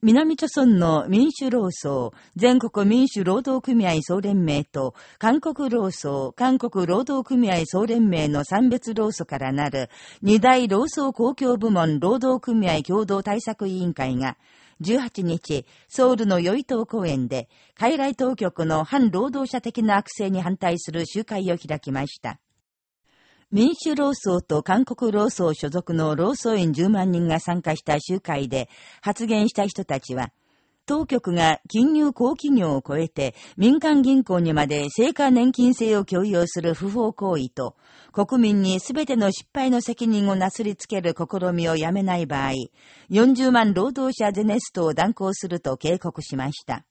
南朝村の民主労総、全国民主労働組合総連盟と、韓国労総、韓国労働組合総連盟の三別労組からなる、二大労総公共部門労働組合共同対策委員会が、18日、ソウルの余島公園で、海外当局の反労働者的な悪性に反対する集会を開きました。民主労総と韓国労総所属の労総員10万人が参加した集会で発言した人たちは、当局が金融公企業を超えて民間銀行にまで成果年金制を強要する不法行為と、国民に全ての失敗の責任をなすりつける試みをやめない場合、40万労働者ゼネストを断行すると警告しました。